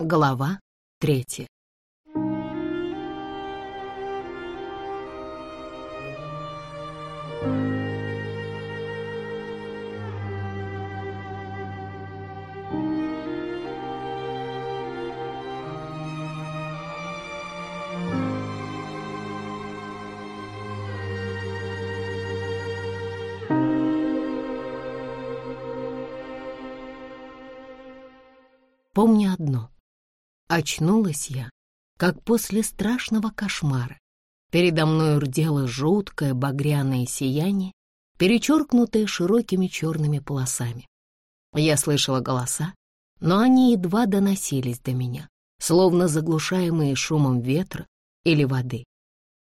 Глава третья. Помню одно. Очнулась я, как после страшного кошмара. Передо мной рдело жуткое багряное сияние, перечеркнутое широкими черными полосами. Я слышала голоса, но они едва доносились до меня, словно заглушаемые шумом ветра или воды.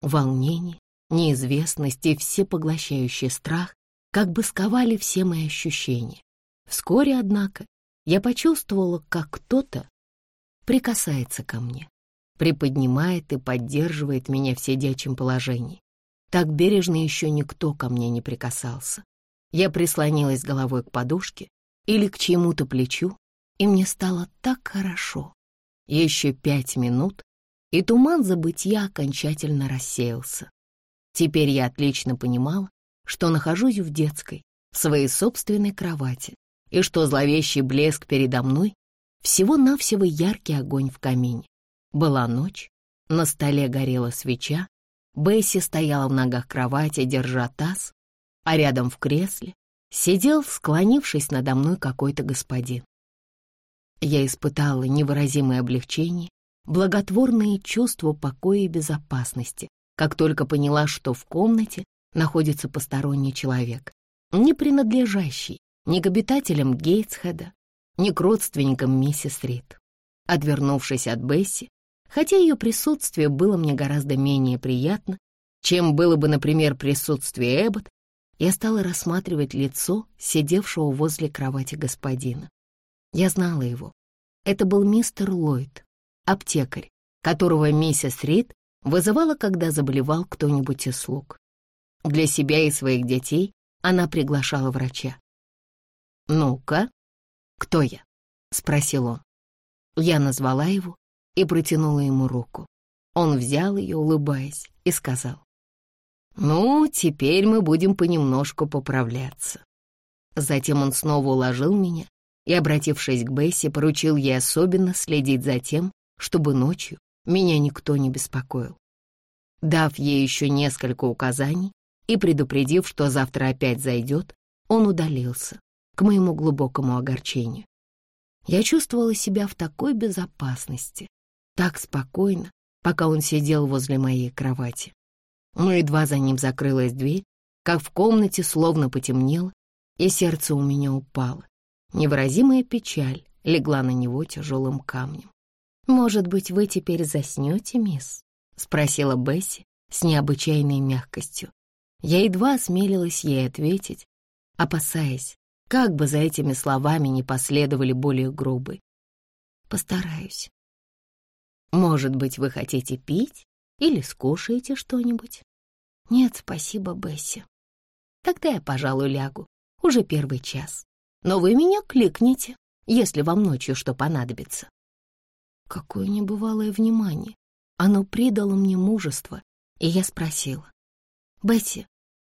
Волнение, неизвестность и всепоглощающий страх как бы сковали все мои ощущения. Вскоре, однако, я почувствовала, как кто-то прикасается ко мне, приподнимает и поддерживает меня в сидячем положении. Так бережно еще никто ко мне не прикасался. Я прислонилась головой к подушке или к чьему-то плечу, и мне стало так хорошо. Еще пять минут, и туман забытья окончательно рассеялся. Теперь я отлично понимала, что нахожусь в детской, в своей собственной кровати, и что зловещий блеск передо мной — всего-навсего яркий огонь в камине. Была ночь, на столе горела свеча, Бесси стояла в ногах кровати, держа таз, а рядом в кресле сидел, склонившись надо мной, какой-то господин. Я испытала невыразимое облегчение, благотворное чувство покоя и безопасности, как только поняла, что в комнате находится посторонний человек, не принадлежащий ни к обитателям Гейтсхеда, ни к родственникам миссис Рид. Отвернувшись от Бесси, хотя ее присутствие было мне гораздо менее приятно, чем было бы, например, присутствие Эббот, я стала рассматривать лицо сидевшего возле кровати господина. Я знала его. Это был мистер Ллойд, аптекарь, которого миссис Рид вызывала, когда заболевал кто-нибудь из слуг. Для себя и своих детей она приглашала врача. «Ну-ка, кто я?» — спросил он. Я назвала его и протянула ему руку. Он взял ее, улыбаясь, и сказал. «Ну, теперь мы будем понемножку поправляться». Затем он снова уложил меня и, обратившись к Бесси, поручил ей особенно следить за тем, чтобы ночью меня никто не беспокоил. Дав ей еще несколько указаний и предупредив, что завтра опять зайдет, он удалился, к моему глубокому огорчению. Я чувствовала себя в такой безопасности, так спокойно, пока он сидел возле моей кровати. Но едва за ним закрылась дверь, как в комнате словно потемнело, и сердце у меня упало. Невыразимая печаль легла на него тяжелым камнем. «Может быть, вы теперь заснете, мисс?» — спросила Бесси с необычайной мягкостью. Я едва осмелилась ей ответить, опасаясь, как бы за этими словами не последовали более грубые. Постараюсь. Может быть, вы хотите пить или скушаете что-нибудь? Нет, спасибо, Бесси. Тогда я, пожалуй, лягу. Уже первый час. Но вы меня кликните, если вам ночью что понадобится. Какое небывалое внимание. Оно придало мне мужество, и я спросила. «Бесси,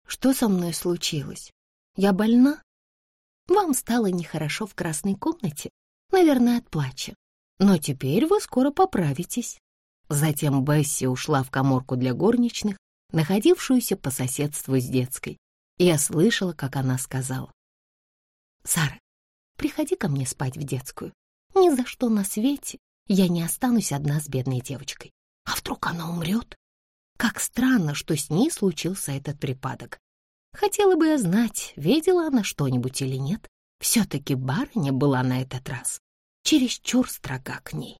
что со мной случилось? Я больна?» Вам стало нехорошо в красной комнате, наверное, от плача. Но теперь вы скоро поправитесь. Затем Бесси ушла в коморку для горничных, находившуюся по соседству с детской. Я слышала, как она сказала. «Сара, приходи ко мне спать в детскую. Ни за что на свете я не останусь одна с бедной девочкой. А вдруг она умрет? Как странно, что с ней случился этот припадок. Хотела бы я знать, видела она что-нибудь или нет. Все-таки барыня была на этот раз чересчур строга к ней.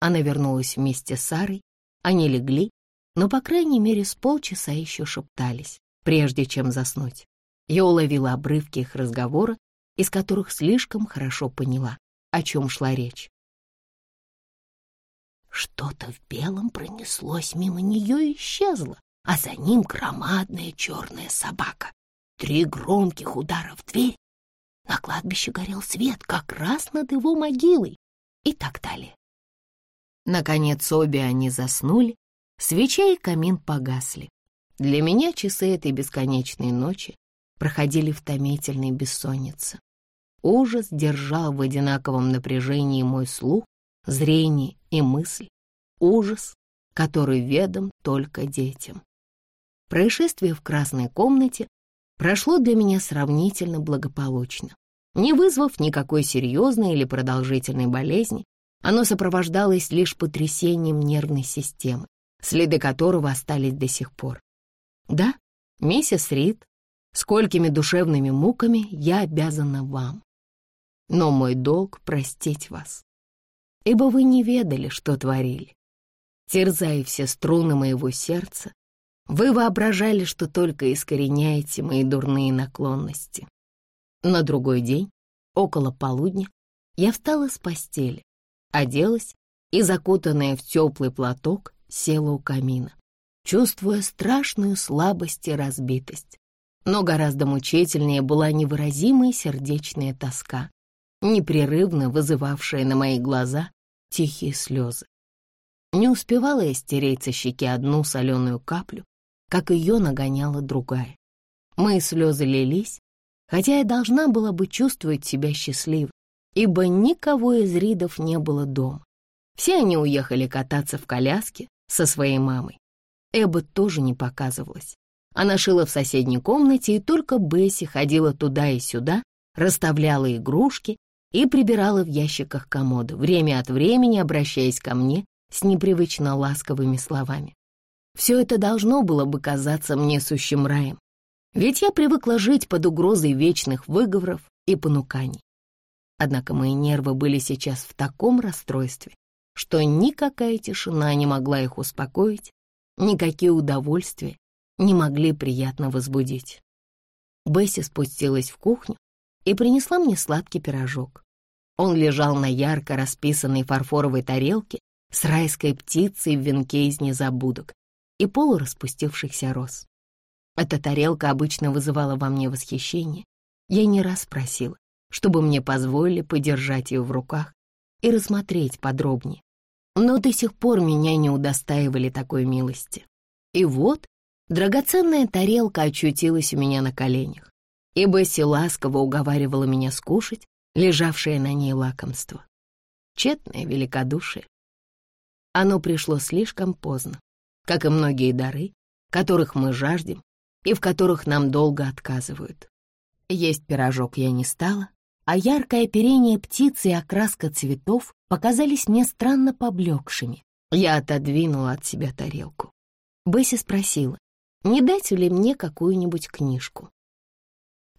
Она вернулась вместе с Сарой, они легли, но, по крайней мере, с полчаса еще шептались, прежде чем заснуть. Я уловила обрывки их разговора, из которых слишком хорошо поняла, о чем шла речь. Что-то в белом пронеслось мимо нее и исчезло а за ним громадная черная собака. Три громких удара в дверь. На кладбище горел свет как раз над его могилой и так далее. Наконец обе они заснули, свеча и камин погасли. Для меня часы этой бесконечной ночи проходили в томительной бессоннице. Ужас держал в одинаковом напряжении мой слух, зрение и мысль. Ужас, который ведом только детям. Происшествие в красной комнате прошло для меня сравнительно благополучно. Не вызвав никакой серьезной или продолжительной болезни, оно сопровождалось лишь потрясением нервной системы, следы которого остались до сих пор. Да, миссис Рид, сколькими душевными муками я обязана вам. Но мой долг — простить вас, ибо вы не ведали, что творили. Терзая все струны моего сердца, вы воображали, что только искореняете мои дурные наклонности. На другой день, около полудня, я встала с постели, оделась и, закутанная в теплый платок, села у камина, чувствуя страшную слабость и разбитость. Но гораздо мучительнее была невыразимая сердечная тоска, непрерывно вызывавшая на мои глаза тихие слезы. Не успевала я стереть со щеки одну соленую каплю, как ее нагоняла другая. Мои слезы лились, хотя я должна была бы чувствовать себя счастливой, ибо никого из Ридов не было дома. Все они уехали кататься в коляске со своей мамой. Эбба тоже не показывалась. Она шила в соседней комнате, и только Бесси ходила туда и сюда, расставляла игрушки и прибирала в ящиках комода, время от времени обращаясь ко мне с непривычно ласковыми словами. Все это должно было бы казаться мне сущим раем, ведь я привыкла жить под угрозой вечных выговоров и понуканий. Однако мои нервы были сейчас в таком расстройстве, что никакая тишина не могла их успокоить, никакие удовольствия не могли приятно возбудить. Бесси спустилась в кухню и принесла мне сладкий пирожок. Он лежал на ярко расписанной фарфоровой тарелке с райской птицей в венке из незабудок и полураспустившихся роз. Эта тарелка обычно вызывала во мне восхищение. Я не раз просила, чтобы мне позволили подержать ее в руках и рассмотреть подробнее. Но до сих пор меня не удостаивали такой милости. И вот драгоценная тарелка очутилась у меня на коленях, и Бесси ласково уговаривала меня скушать лежавшее на ней лакомство. Четное великодушие. Оно пришло слишком поздно, как и многие дары, которых мы жаждем и в которых нам долго отказывают. Есть пирожок я не стала, а яркое оперение птицы и окраска цветов показались мне странно поблекшими. Я отодвинула от себя тарелку. Бесси спросила, не дать ли мне какую-нибудь книжку.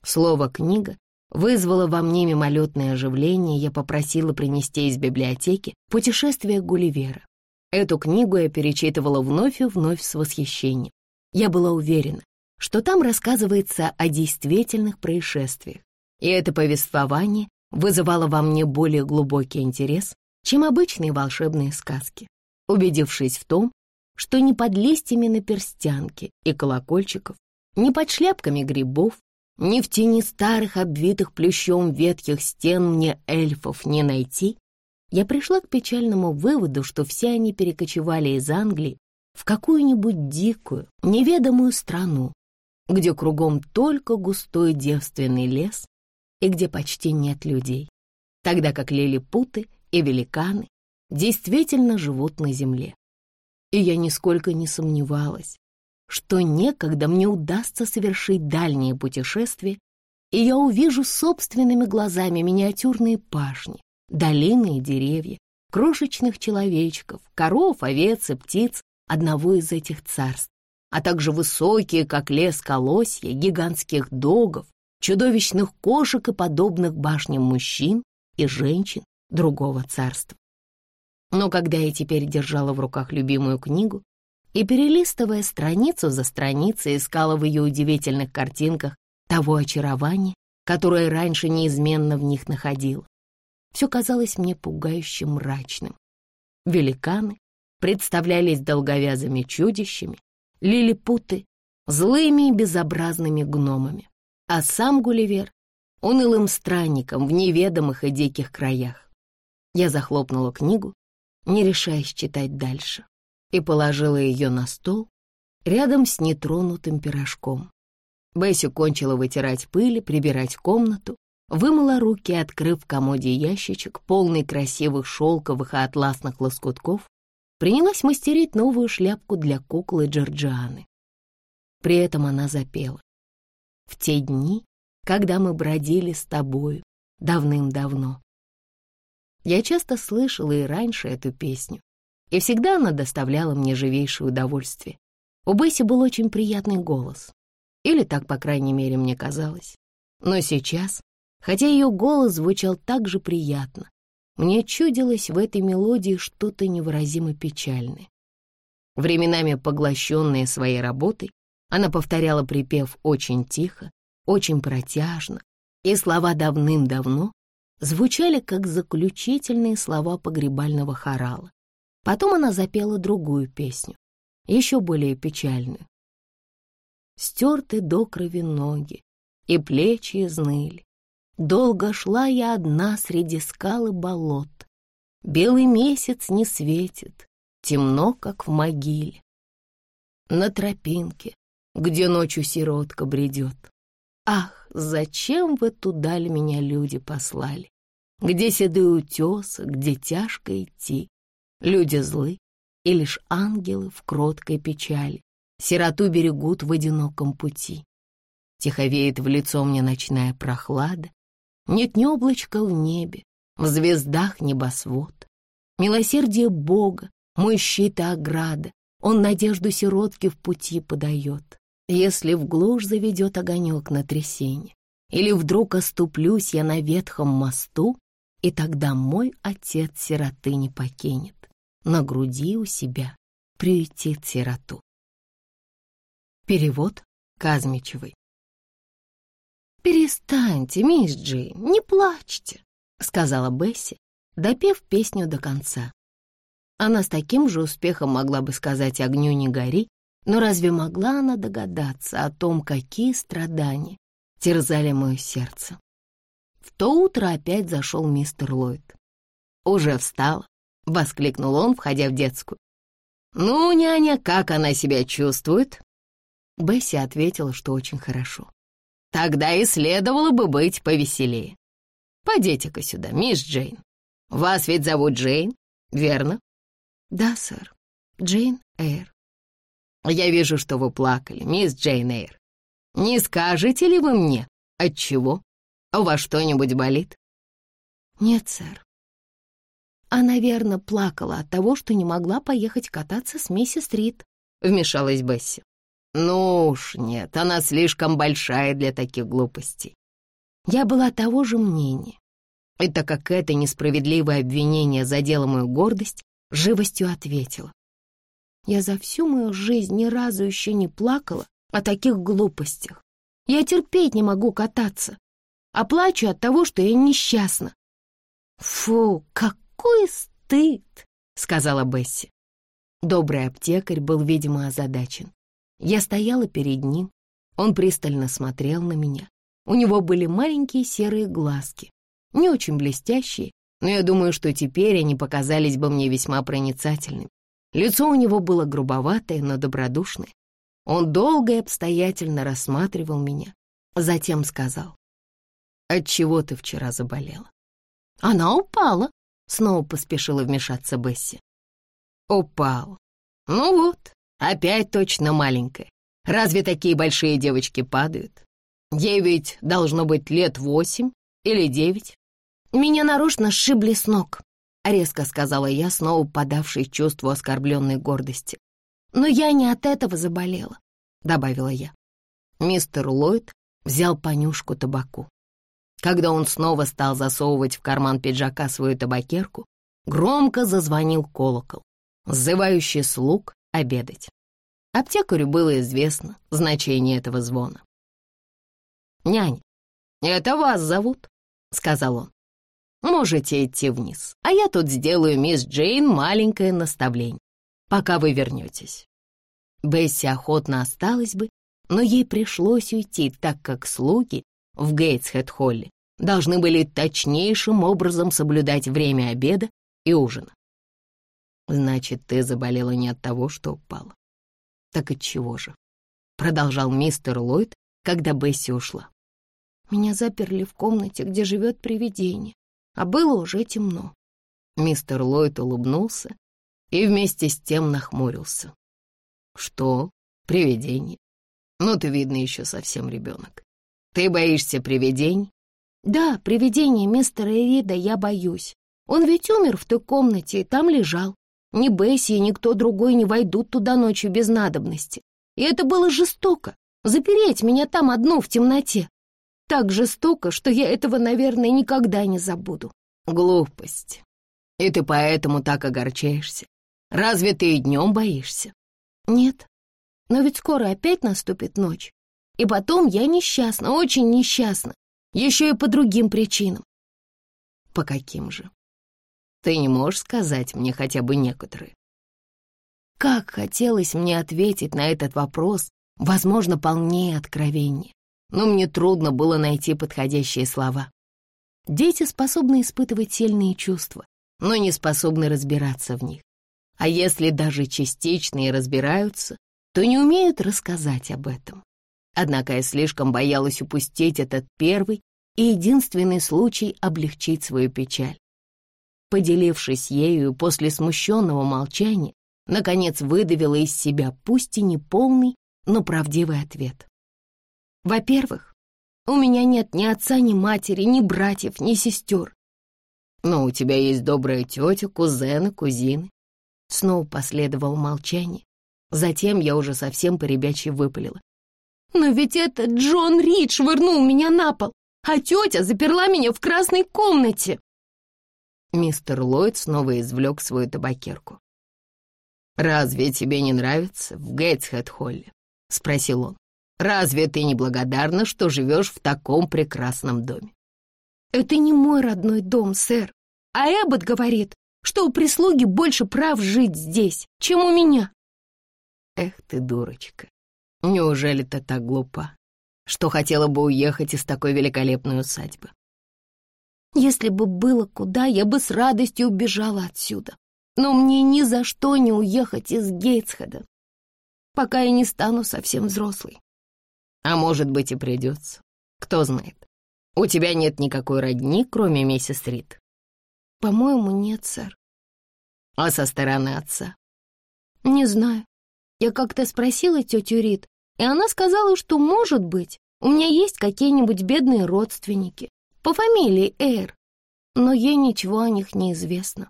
Слово «книга» вызвало во мне мимолетное оживление, я попросила принести из библиотеки «Путешествие Гулливера». Эту книгу я перечитывала вновь и вновь с восхищением. Я была уверена, что там рассказывается о действительных происшествиях, и это повествование вызывало во мне более глубокий интерес, чем обычные волшебные сказки. Убедившись в том, что ни под листьями на перстянке и колокольчиков, ни под шляпками грибов, ни в тени старых, обвитых плющом ветхих стен мне эльфов не найти, я пришла к печальному выводу, что все они перекочевали из Англии в какую-нибудь дикую, неведомую страну, где кругом только густой девственный лес и где почти нет людей, тогда как лилипуты и великаны действительно живут на земле. И я нисколько не сомневалась, что некогда мне удастся совершить дальние путешествия, и я увижу собственными глазами миниатюрные пашни, долины и деревья, крошечных человечков, коров, овец и птиц одного из этих царств, а также высокие, как лес, колосья, гигантских догов, чудовищных кошек и подобных башням мужчин и женщин другого царства. Но когда я теперь держала в руках любимую книгу и, перелистывая страницу за страницей, искала в ее удивительных картинках того очарования, которое раньше неизменно в них находила, все казалось мне пугающе мрачным. Великаны представлялись долговязыми чудищами, лилипуты — злыми и безобразными гномами, а сам Гулливер — унылым странником в неведомых и диких краях. Я захлопнула книгу не решаясь читать дальше, и положила ее на стол рядом с нетронутым пирожком. Бесси кончила вытирать пыль и прибирать комнату, вымыла руки, открыв в комоде ящичек, полный красивых шелковых и атласных лоскутков, принялась мастерить новую шляпку для куклы Джорджианы. При этом она запела. «В те дни, когда мы бродили с тобою, давным-давно». Я часто слышала и раньше эту песню, и всегда она доставляла мне живейшее удовольствие. У Бесси был очень приятный голос, или так, по крайней мере, мне казалось. Но сейчас, хотя ее голос звучал так же приятно, мне чудилось в этой мелодии что-то невыразимо печальное. Временами поглощенная своей работой, она повторяла припев очень тихо, очень протяжно, и слова давным-давно звучали как заключительные слова погребального хорала. Потом она запела другую песню, еще более печальную. Стерты до крови ноги, и плечи изныли. Долго шла я одна среди скал и болот. Белый месяц не светит, темно, как в могиле. На тропинке, где ночью сиротка бредет. Ах, зачем вы туда ли меня люди послали? Где седые утесы, где тяжко идти? Люди злы, и лишь ангелы в кроткой печали Сироту берегут в одиноком пути. Тихо веет в лицо мне ночная прохлада, Нет ни облачка в небе, в звездах небосвод. Милосердие Бога, мой щит и ограда, Он надежду сиротки в пути подает. Если в глушь заведет огонек на трясине, Или вдруг оступлюсь я на ветхом мосту, И тогда мой отец сироты не покинет на груди у себя приютит сироту. Перевод Казмичевой. «Перестаньте, мисс Джи, не плачьте», — сказала Бесси, допев песню до конца. Она с таким же успехом могла бы сказать «огню не гори», но разве могла она догадаться о том, какие страдания терзали мое сердце? В то утро опять зашел мистер Ллойд. Уже встала, — воскликнул он, входя в детскую. «Ну, няня, как она себя чувствует?» Бесси ответила, что очень хорошо. «Тогда и следовало бы быть повеселее. Пойдите-ка сюда, мисс Джейн. Вас ведь зовут Джейн, верно?» «Да, сэр. Джейн Эйр». «Я вижу, что вы плакали, мисс Джейн Эйр. Не скажете ли вы мне, от чего? У вас что-нибудь болит?» «Нет, сэр. Она, верно, плакала от того, что не могла поехать кататься с миссис Рид, — вмешалась Бесси. «Ну уж нет, она слишком большая для таких глупостей». Я была того же мнения. И так как это несправедливое обвинение задело мою гордость, живостью ответила. Я за всю мою жизнь ни разу еще не плакала о таких глупостях. Я терпеть не могу кататься, а плачу от того, что я несчастна. Фу, как какой стыд!» — сказала Бесси. Добрый аптекарь был, видимо, озадачен. Я стояла перед ним, он пристально смотрел на меня. У него были маленькие серые глазки, не очень блестящие, но я думаю, что теперь они показались бы мне весьма проницательными. Лицо у него было грубоватое, но добродушное. Он долго и обстоятельно рассматривал меня, затем сказал, «Отчего ты вчера заболела?» «Она упала», Снова поспешила вмешаться Бесси. Упал. Ну вот, опять точно маленькая. Разве такие большие девочки падают? Ей ведь должно быть лет восемь или девять. Меня нарочно сшибли с ног, резко сказала я, снова подавшей чувству оскорбленной гордости. Но я не от этого заболела, добавила я. Мистер Ллойд взял понюшку табаку. Когда он снова стал засовывать в карман пиджака свою табакерку, громко зазвонил колокол, сзывающий слуг обедать. Аптекарю было известно значение этого звона. «Нянь, это вас зовут», — сказал он. «Можете идти вниз, а я тут сделаю мисс Джейн маленькое наставление, пока вы вернетесь». Бесси охотно осталась бы, но ей пришлось уйти, так как слуги в Гейтсхед-холле должны были точнейшим образом соблюдать время обеда и ужина. Значит, ты заболела не от того, что упала. Так от чего же? Продолжал мистер Ллойд, когда Бесси ушла. Меня заперли в комнате, где живет привидение, а было уже темно. Мистер Ллойд улыбнулся и вместе с тем нахмурился. Что? Привидение? Ну, ты, видно, еще совсем ребенок. Ты боишься привидений? Да, привидение мистера Эрида я боюсь. Он ведь умер в той комнате и там лежал. Ни Бесси и никто другой не войдут туда ночью без надобности. И это было жестоко. Запереть меня там одну в темноте. Так жестоко, что я этого, наверное, никогда не забуду. Глупость. И ты поэтому так огорчаешься. Разве ты и днем боишься? Нет. Но ведь скоро опять наступит ночь. И потом я несчастна, очень несчастна. Еще и по другим причинам. По каким же? Ты не можешь сказать мне хотя бы некоторые? Как хотелось мне ответить на этот вопрос, возможно, полнее откровения. Но мне трудно было найти подходящие слова. Дети способны испытывать сильные чувства, но не способны разбираться в них. А если даже частично и разбираются, то не умеют рассказать об этом. Однако я слишком боялась упустить этот первый и единственный случай облегчить свою печаль. Поделившись ею после смущенного молчания, наконец выдавила из себя пусть и не полный, но правдивый ответ. Во-первых, у меня нет ни отца, ни матери, ни братьев, ни сестер. Но у тебя есть добрая тетя, кузены, кузины. Снова последовало молчание. Затем я уже совсем поребячьи выпалила. Но ведь это Джон Рид швырнул меня на пол, а тетя заперла меня в красной комнате. Мистер Ллойд снова извлек свою табакерку. «Разве тебе не нравится в Гейтсхед-Холле?» — спросил он. «Разве ты не благодарна, что живешь в таком прекрасном доме?» «Это не мой родной дом, сэр. А Эббот говорит, что у прислуги больше прав жить здесь, чем у меня». «Эх ты, дурочка, неужели ты так глупа, что хотела бы уехать из такой великолепной усадьбы?» «Если бы было куда, я бы с радостью убежала отсюда. Но мне ни за что не уехать из Гейтсхеда, пока я не стану совсем взрослой. А может быть и придется, кто знает. У тебя нет никакой родни, кроме миссис Рид? По-моему, нет, сэр. А со стороны отца? Не знаю. Я как-то спросила тетю Рид, и она сказала, что, может быть, у меня есть какие-нибудь бедные родственники по фамилии Эйр, но ей ничего о них не известно.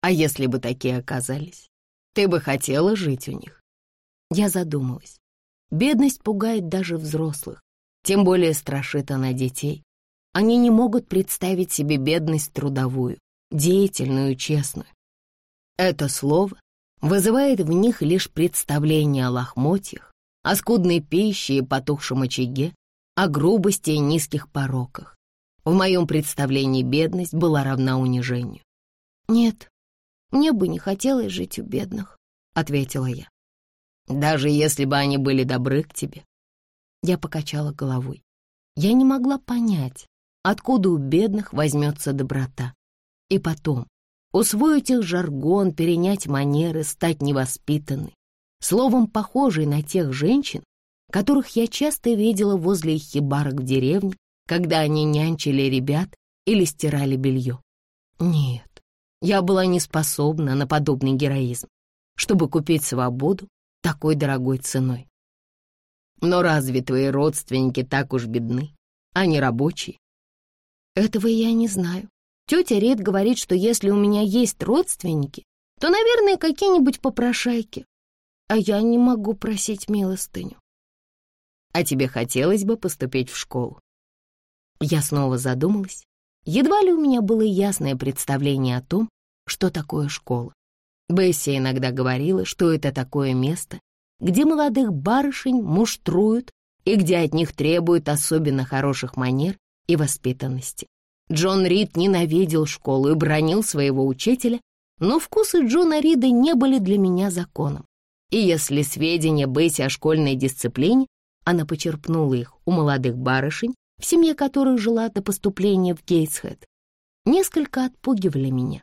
А если бы такие оказались, ты бы хотела жить у них? Я задумалась. Бедность пугает даже взрослых, тем более страшит она детей. Они не могут представить себе бедность трудовую, деятельную, честную. Это слово вызывает в них лишь представление о лохмотьях, о скудной пище и потухшем очаге, о грубости и низких пороках. В моем представлении бедность была равна унижению. Нет, мне бы не хотелось жить у бедных», — ответила я. «Даже если бы они были добры к тебе?» Я покачала головой. Я не могла понять, откуда у бедных возьмется доброта. И потом, усвоить их жаргон, перенять манеры, стать невоспитанной. Словом, похожей на тех женщин, которых я часто видела возле их хибарок в деревне, когда они нянчили ребят или стирали белье. Нет, я была не способна на подобный героизм, чтобы купить свободу такой дорогой ценой. Но разве твои родственники так уж бедны? Они рабочие? Этого я не знаю. Тетя Ред говорит, что если у меня есть родственники, то, наверное, какие-нибудь попрошайки. А я не могу просить милостыню. А тебе хотелось бы поступить в школу? Я снова задумалась. Едва ли у меня было ясное представление о том, что такое школа. Бесси иногда говорила, что это такое место, где молодых барышень муштруют и где от них требуют особенно хороших манер и воспитанности. Джон Рид ненавидел школу и бронил своего учителя, но вкусы Джона Рида не были для меня законом. И если сведения Бесси о школьной дисциплине, она почерпнула их у молодых барышень, в семье которых жила до поступления в Гейтсхед, несколько отпугивали меня.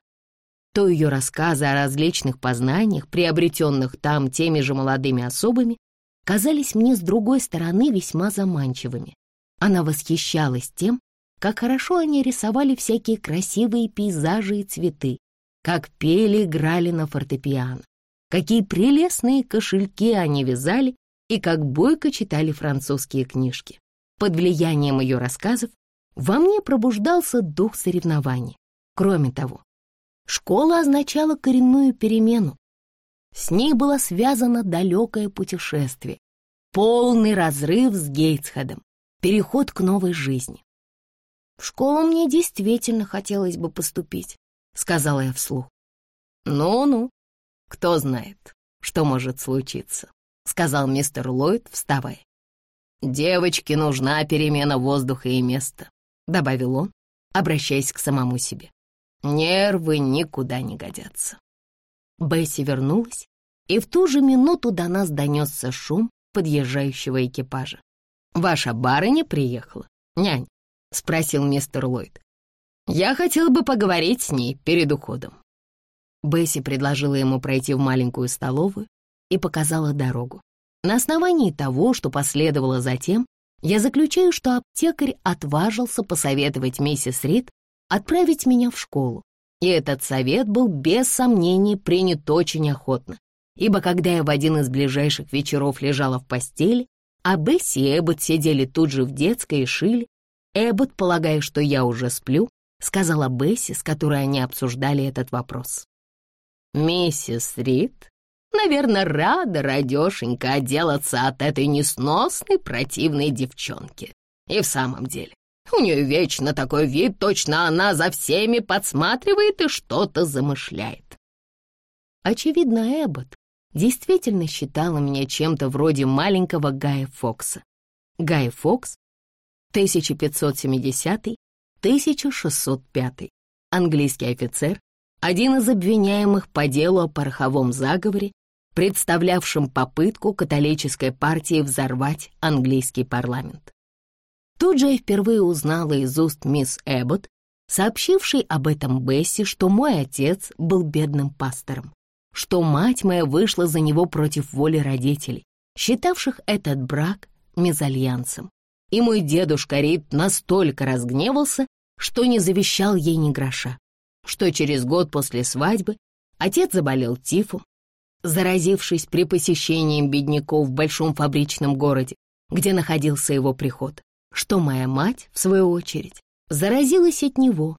то ее рассказы о различных познаниях, приобретенных там теми же молодыми особами, казались мне с другой стороны весьма заманчивыми. Она восхищалась тем, как хорошо они рисовали всякие красивые пейзажи и цветы, как пели и играли на фортепиано, какие прелестные кошельки они вязали и как бойко читали французские книжки. Под влиянием ее рассказов во мне пробуждался дух соревнований. Кроме того, школа означала коренную перемену. С ней было связано далекое путешествие, полный разрыв с Гейтсхедом, переход к новой жизни. «В школу мне действительно хотелось бы поступить», — сказала я вслух. «Ну-ну, кто знает, что может случиться», — сказал мистер Ллойд, вставая. «Девочке нужна перемена воздуха и места», — добавил он, обращаясь к самому себе. «Нервы никуда не годятся». Бесси вернулась, и в ту же минуту до нас донесся шум подъезжающего экипажа. «Ваша барыня приехала, нянь?» — спросил мистер Ллойд. «Я хотел бы поговорить с ней перед уходом». Бесси предложила ему пройти в маленькую столовую и показала дорогу. На основании того, что последовало затем, я заключаю, что аптекарь отважился посоветовать миссис Рид отправить меня в школу. И этот совет был без сомнений принят очень охотно, ибо когда я в один из ближайших вечеров лежала в постели, а Бесси и Эббот сидели тут же в детской и шили, Эббот, полагая, что я уже сплю, сказала Бесси, с которой они обсуждали этот вопрос. «Миссис Рид Наверное, рада, радешенька, отделаться от этой несносной противной девчонки. И в самом деле, у нее вечно такой вид, точно она за всеми подсматривает и что-то замышляет. Очевидно, Эббот действительно считала меня чем-то вроде маленького Гая Фокса. Гай Фокс 1570-1605, английский офицер, один из обвиняемых по делу о пороховом заговоре представлявшим попытку католической партии взорвать английский парламент. Тут же я впервые узнала из уст мисс Эббот, сообщившей об этом Бесси, что мой отец был бедным пастором, что мать моя вышла за него против воли родителей, считавших этот брак мезальянсом. И мой дедушка Рид настолько разгневался, что не завещал ей ни гроша, что через год после свадьбы отец заболел тифом, заразившись при посещении бедняков в большом фабричном городе, где находился его приход, что моя мать, в свою очередь, заразилась от него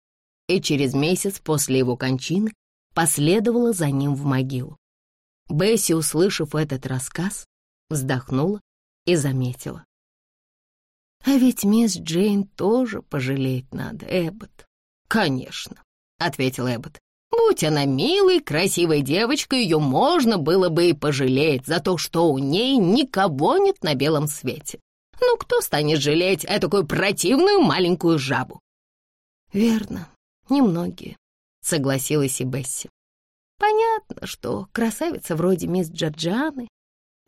и через месяц после его кончины последовала за ним в могилу. Бесси, услышав этот рассказ, вздохнула и заметила. «А ведь мисс Джейн тоже пожалеть надо, Эббот». «Конечно», — ответил Эббот. Будь она милой, красивой девочкой, ее можно было бы и пожалеть за то, что у ней никого нет на белом свете. Ну, кто станет жалеть эту противную маленькую жабу? Верно, немногие, согласилась и Бесси. Понятно, что красавица вроде мисс Джорджианы,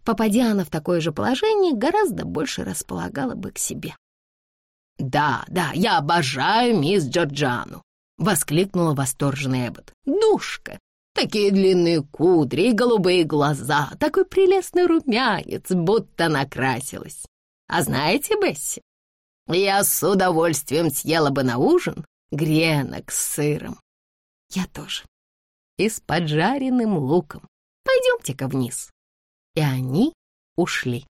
попадя она в такое же положение, гораздо больше располагала бы к себе. «Да, да, я обожаю мисс Джорджану», — воскликнула восторженный Эббот. «Душка! Такие длинные кудри и голубые глаза, такой прелестный румянец, будто накрасилась. А знаете, Бесси, я с удовольствием съела бы на ужин гренок с сыром. Я тоже. И с поджаренным луком. Пойдемте-ка вниз». И они ушли.